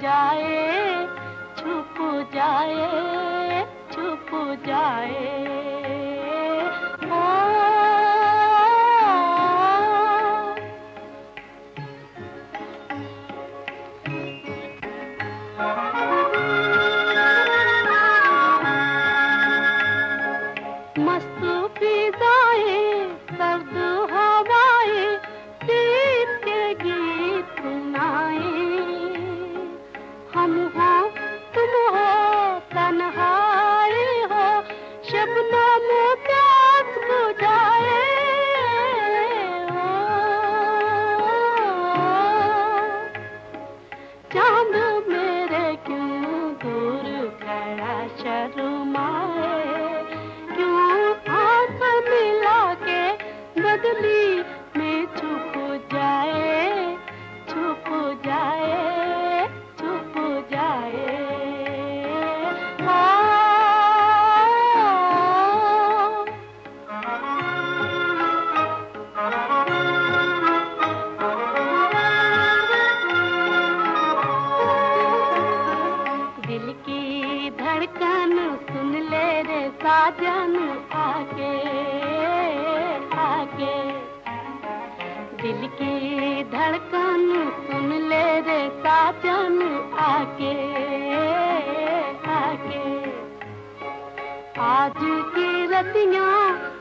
جائے چھپ جائے چھپ جائے۔ میں چھپ جائے چھپ جائے چھپ جائے۔ ہاں۔ دل کی دھڑکن سن لے رے ساجن آ کے دل کی دھڑکن سن لے رے ساجن آ کے آج کی رتیاں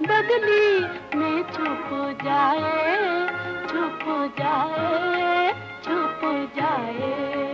بدلی میں چھپ جائے چھپ جائے چھپ جائے